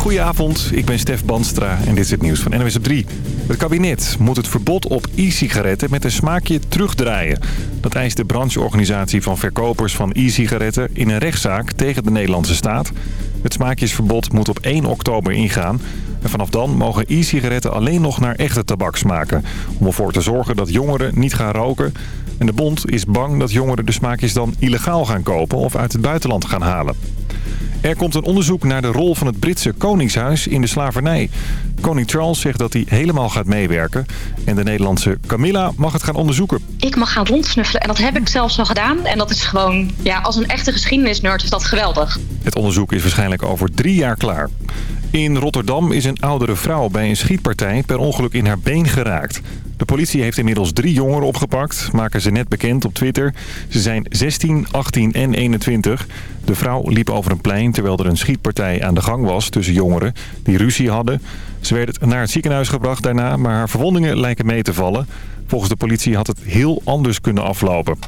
Goedenavond, ik ben Stef Banstra en dit is het nieuws van NWS op 3. Het kabinet moet het verbod op e-sigaretten met een smaakje terugdraaien. Dat eist de brancheorganisatie van verkopers van e-sigaretten in een rechtszaak tegen de Nederlandse staat. Het smaakjesverbod moet op 1 oktober ingaan. En vanaf dan mogen e-sigaretten alleen nog naar echte tabak smaken. Om ervoor te zorgen dat jongeren niet gaan roken. En de bond is bang dat jongeren de smaakjes dan illegaal gaan kopen of uit het buitenland gaan halen. Er komt een onderzoek naar de rol van het Britse Koningshuis in de slavernij. Koning Charles zegt dat hij helemaal gaat meewerken. En de Nederlandse Camilla mag het gaan onderzoeken. Ik mag gaan rondsnuffelen en dat heb ik zelfs al gedaan. En dat is gewoon, ja, als een echte geschiedenisnerd is dat geweldig. Het onderzoek is waarschijnlijk over drie jaar klaar. In Rotterdam is een oudere vrouw bij een schietpartij per ongeluk in haar been geraakt. De politie heeft inmiddels drie jongeren opgepakt, maken ze net bekend op Twitter. Ze zijn 16, 18 en 21. De vrouw liep over een plein terwijl er een schietpartij aan de gang was tussen jongeren die ruzie hadden. Ze werd naar het ziekenhuis gebracht daarna, maar haar verwondingen lijken mee te vallen. Volgens de politie had het heel anders kunnen aflopen.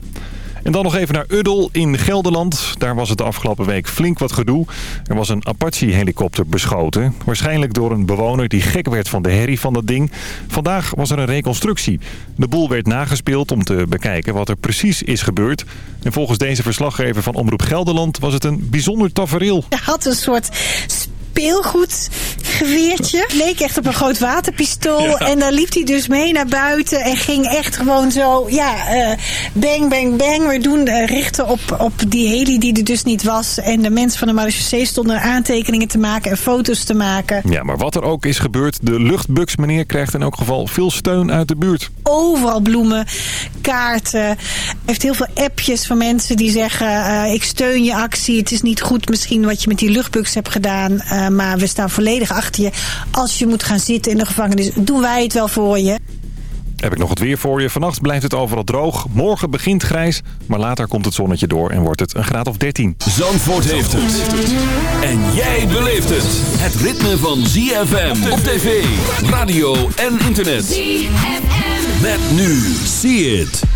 En dan nog even naar Uddel in Gelderland. Daar was het de afgelopen week flink wat gedoe. Er was een Apache-helikopter beschoten. Waarschijnlijk door een bewoner die gek werd van de herrie van dat ding. Vandaag was er een reconstructie. De boel werd nagespeeld om te bekijken wat er precies is gebeurd. En volgens deze verslaggever van Omroep Gelderland was het een bijzonder tafereel. Je had een soort speelgoedgeweertje. Leek echt op een groot waterpistool. En daar liep hij dus mee naar buiten. En ging echt gewoon zo, ja, uh, bang, bang, bang. We doen uh, richten op, op die heli die er dus niet was. En de mensen van de marechaussee stonden aantekeningen te maken en foto's te maken. Ja, maar wat er ook is gebeurd, de luchtbuks meneer krijgt in elk geval veel steun uit de buurt. Overal bloemen, kaarten. heeft heel veel appjes van mensen die zeggen, uh, ik steun je actie. Het is niet goed misschien wat je met die luchtbuks hebt gedaan. Uh, maar we staan volledig achter je. Als je moet gaan zitten in de gevangenis, doen wij het wel voor je. Heb ik nog het weer voor je. Vannacht blijft het overal droog. Morgen begint grijs, maar later komt het zonnetje door en wordt het een graad of 13. Zandvoort heeft het. En jij beleeft het. Het ritme van ZFM op tv, radio en internet. ZFM. Met nu. See it.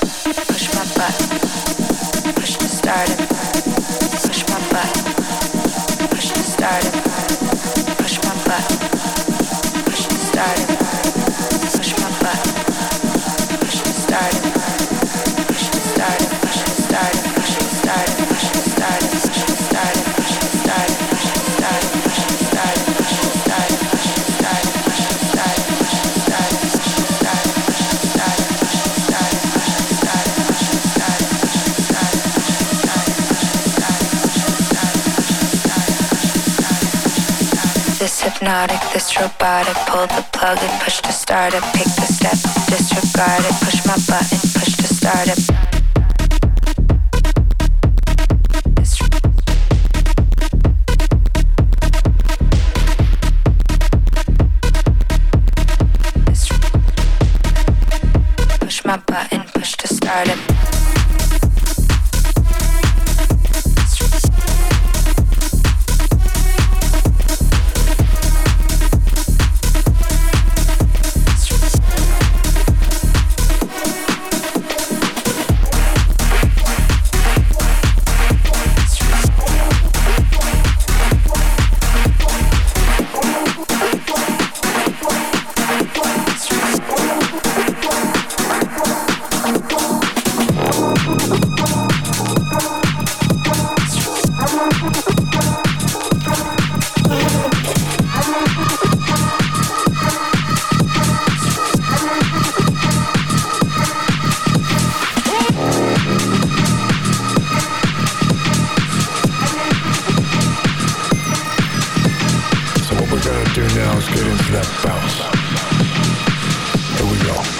Push my butt. Push the start this I Pull the plug and push to start it. Pick the step, disregard it. Push my button, push to start it. do now is get into that bounce. Here we go.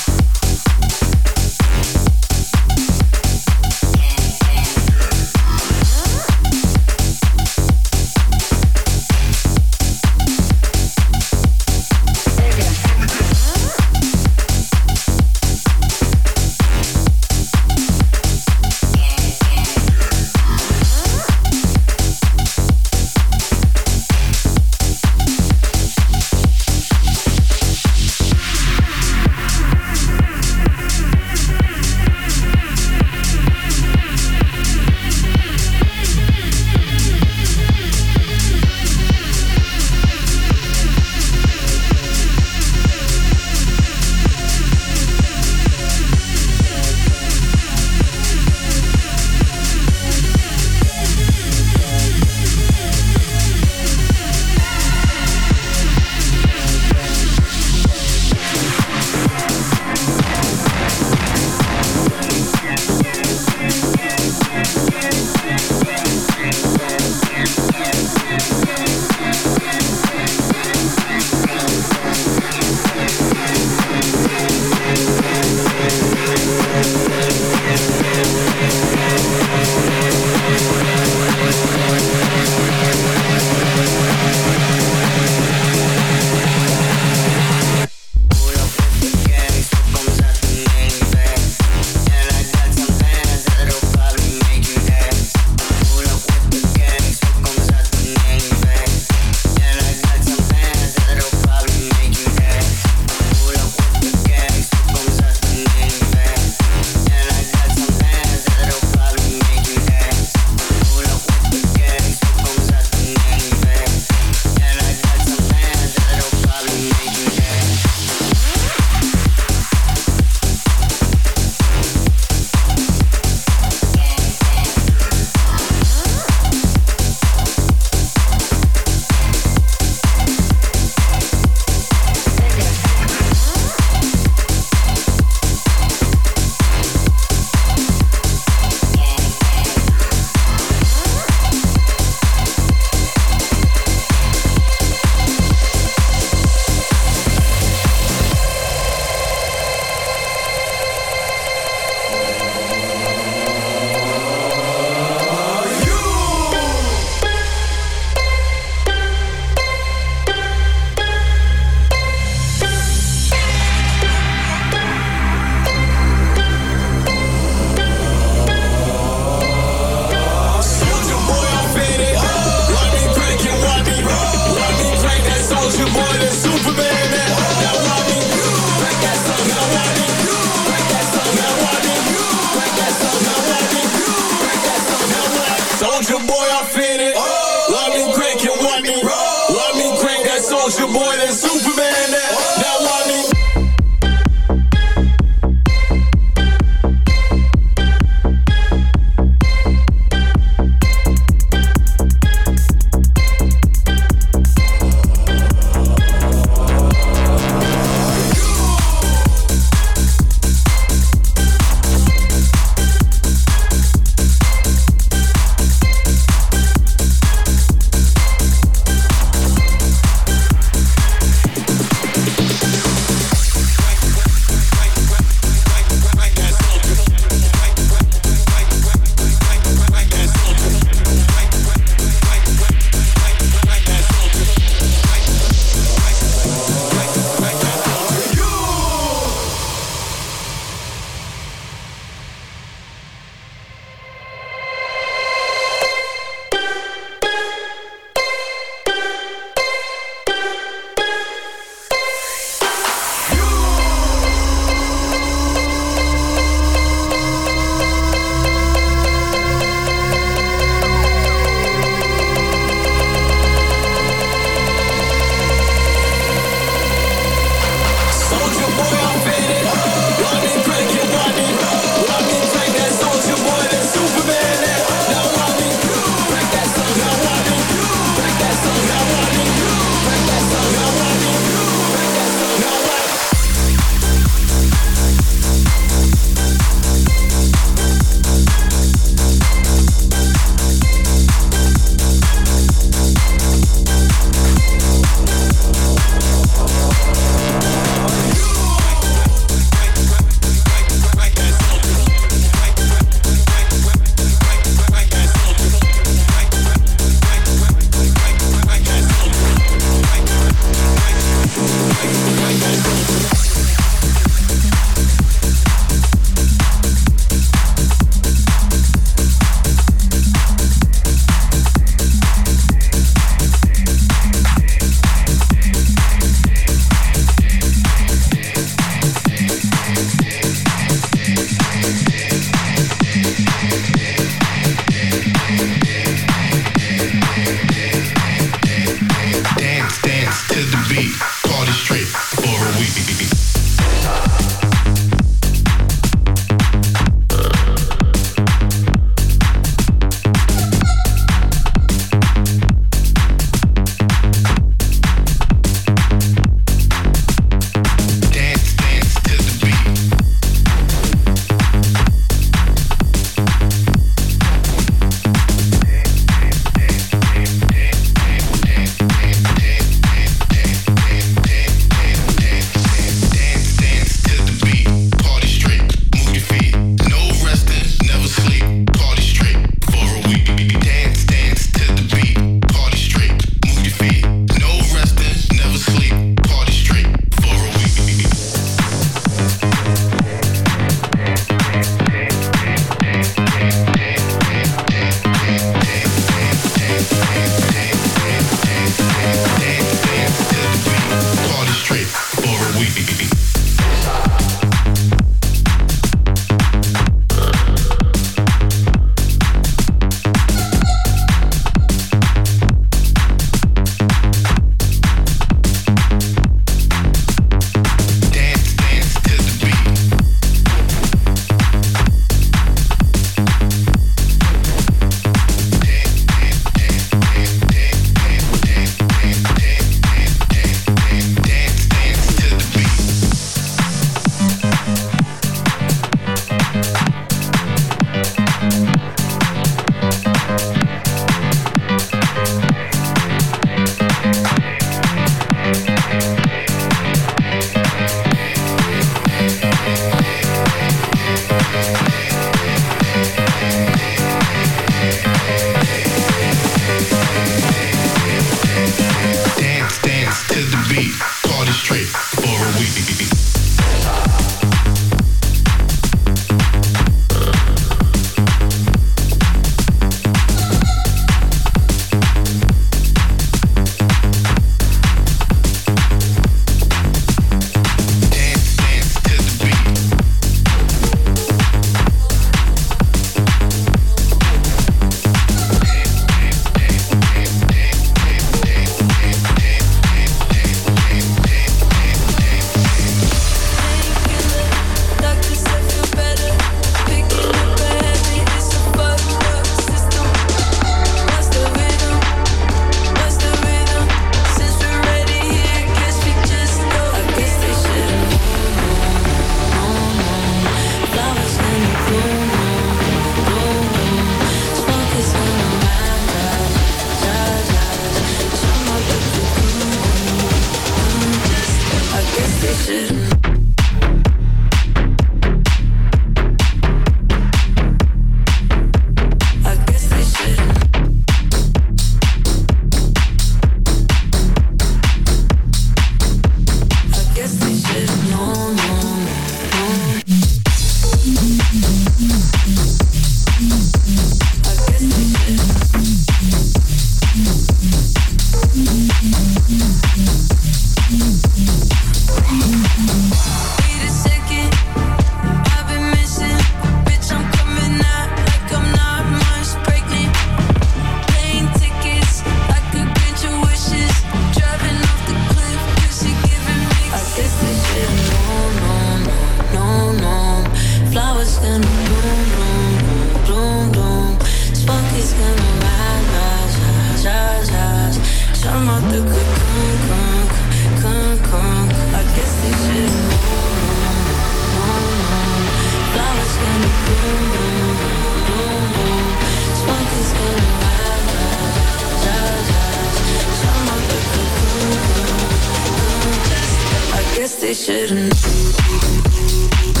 we shouldn't.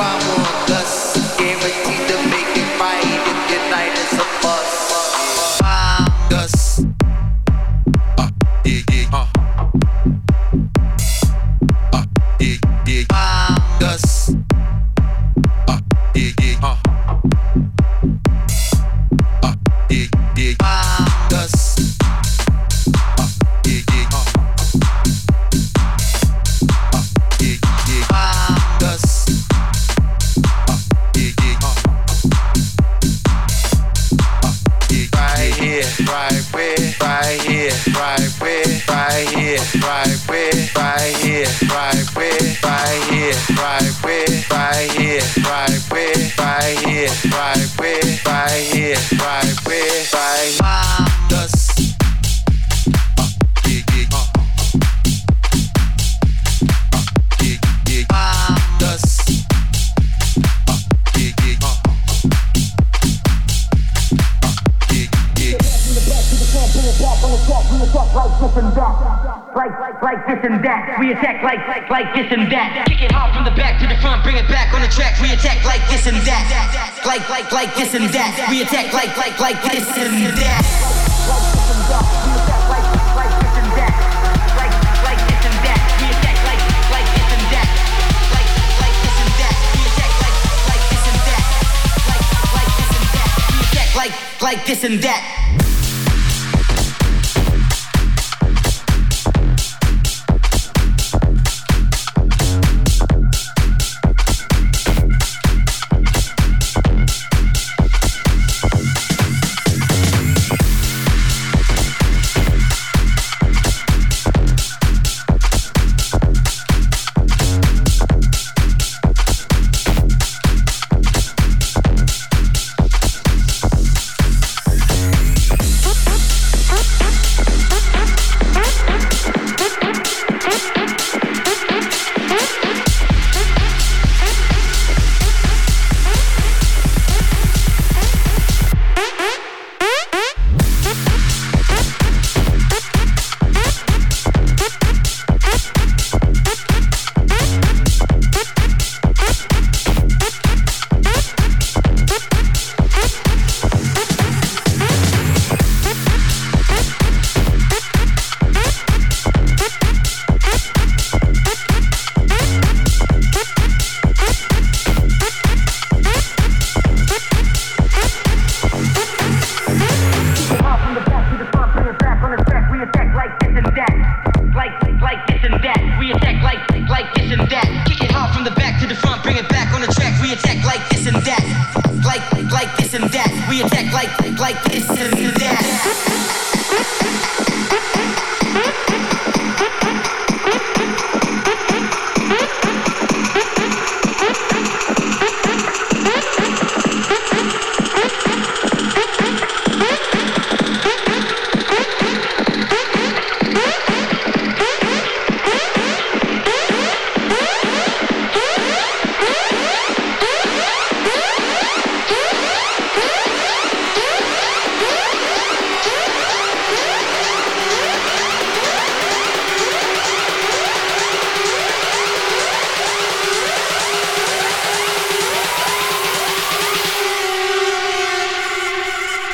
bomb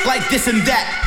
like this and that.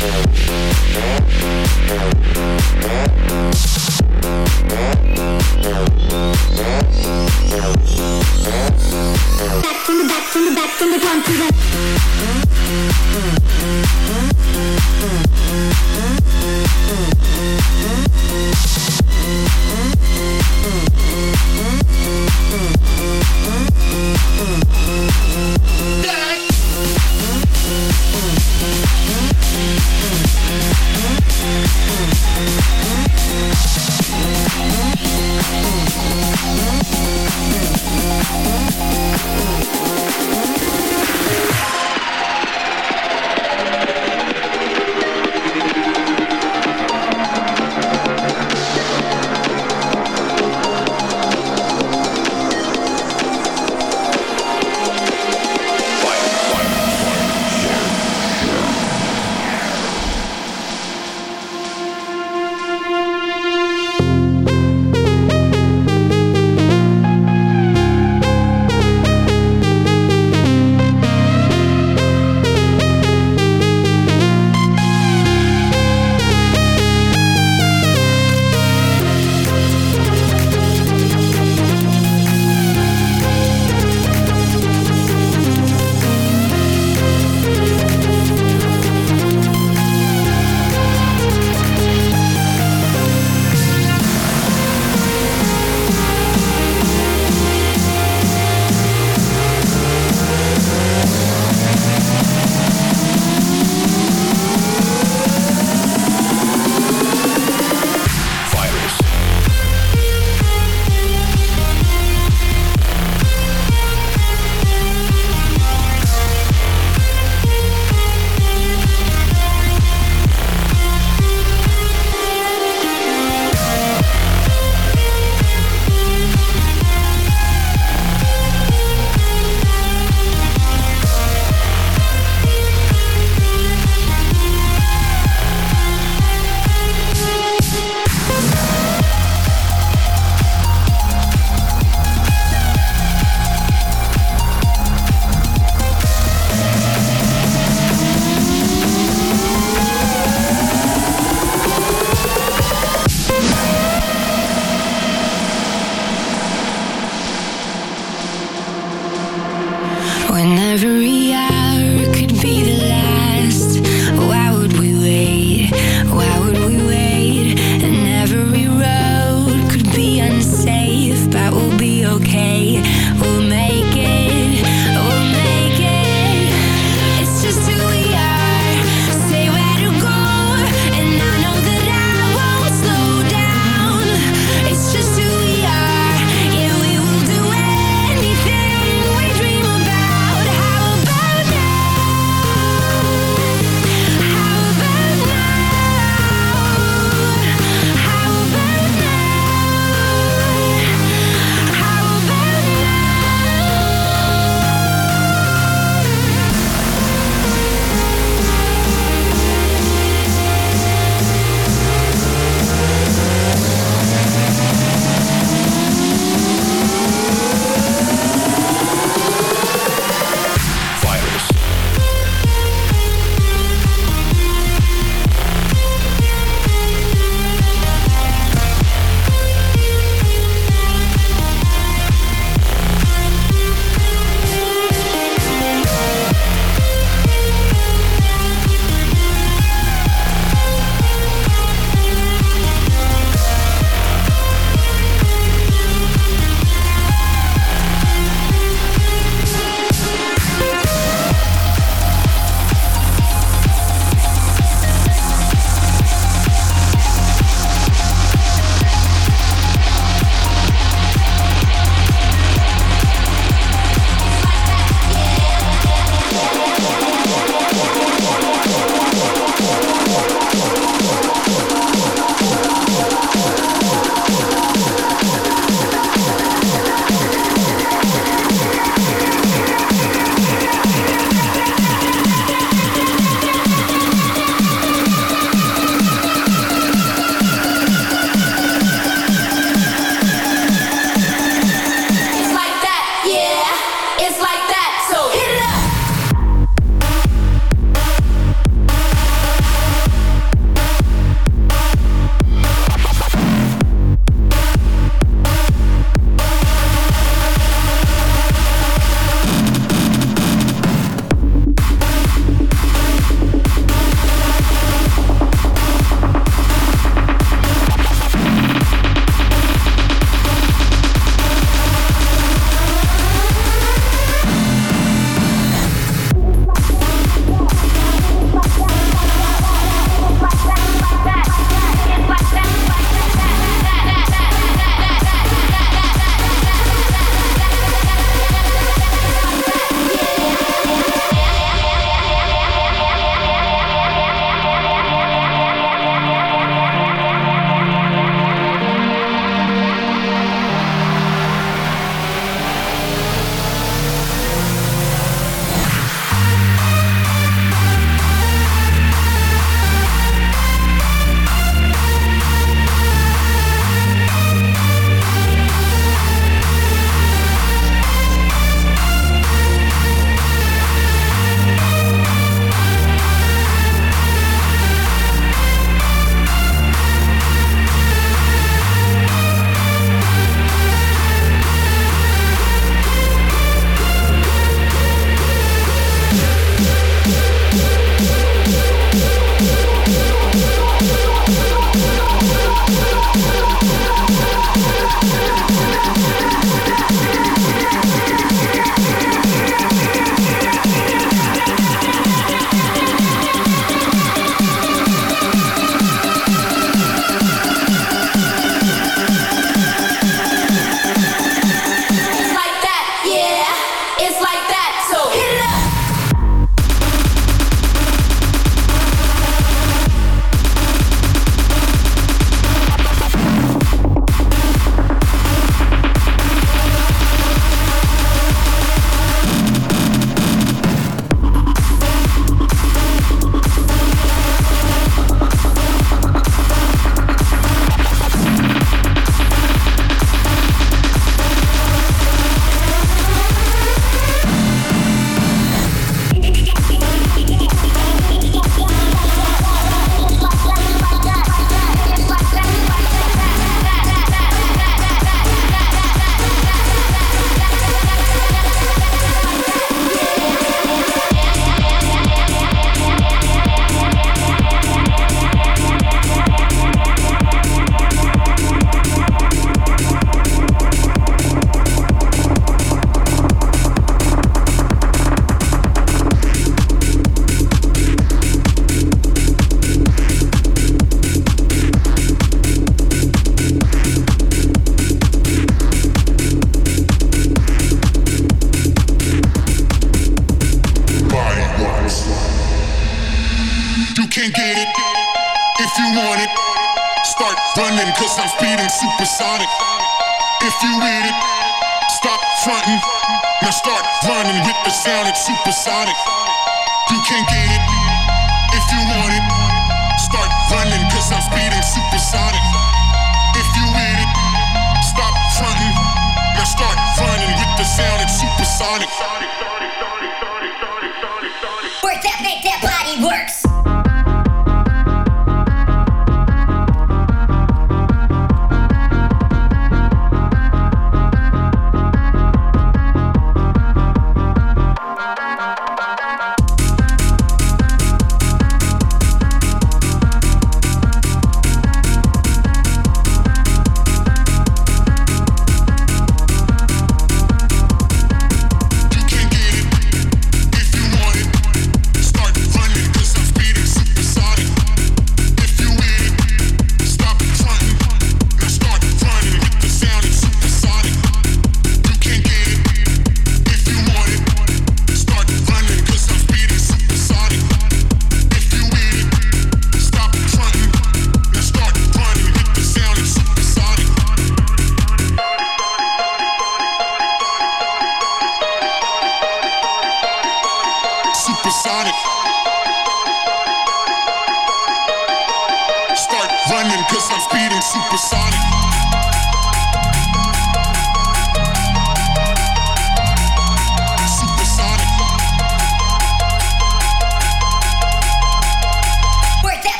Thank you.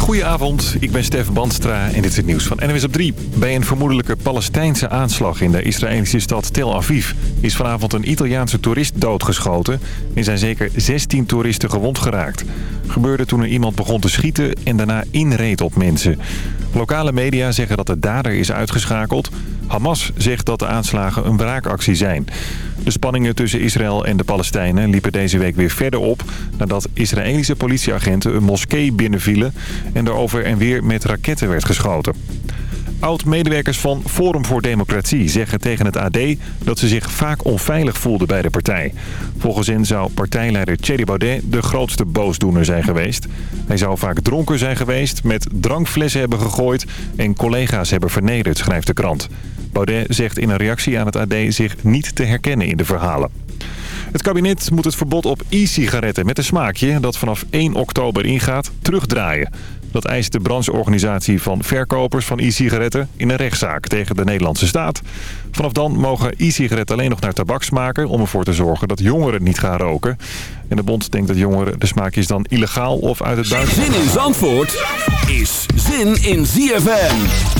Goedenavond, ik ben Stef Bandstra en dit is het nieuws van NWS op 3. Bij een vermoedelijke Palestijnse aanslag in de Israëlische stad Tel Aviv... is vanavond een Italiaanse toerist doodgeschoten... en zijn zeker 16 toeristen gewond geraakt. Gebeurde toen er iemand begon te schieten en daarna inreed op mensen. Lokale media zeggen dat de dader is uitgeschakeld. Hamas zegt dat de aanslagen een wraakactie zijn. De spanningen tussen Israël en de Palestijnen liepen deze week weer verder op... nadat Israëlische politieagenten een moskee binnenvielen... en er over en weer met raketten werd geschoten. Oud-medewerkers van Forum voor Democratie zeggen tegen het AD dat ze zich vaak onveilig voelden bij de partij. Volgens hen zou partijleider Thierry Baudet de grootste boosdoener zijn geweest. Hij zou vaak dronken zijn geweest, met drankflessen hebben gegooid en collega's hebben vernederd, schrijft de krant. Baudet zegt in een reactie aan het AD zich niet te herkennen in de verhalen. Het kabinet moet het verbod op e-sigaretten met een smaakje dat vanaf 1 oktober ingaat terugdraaien. Dat eist de brancheorganisatie van verkopers van e-sigaretten in een rechtszaak tegen de Nederlandse staat. Vanaf dan mogen e-sigaretten alleen nog naar tabak smaken om ervoor te zorgen dat jongeren niet gaan roken. En de bond denkt dat jongeren de smaakjes dan illegaal of uit het buitenland... Zin in Zandvoort is zin in ZFM.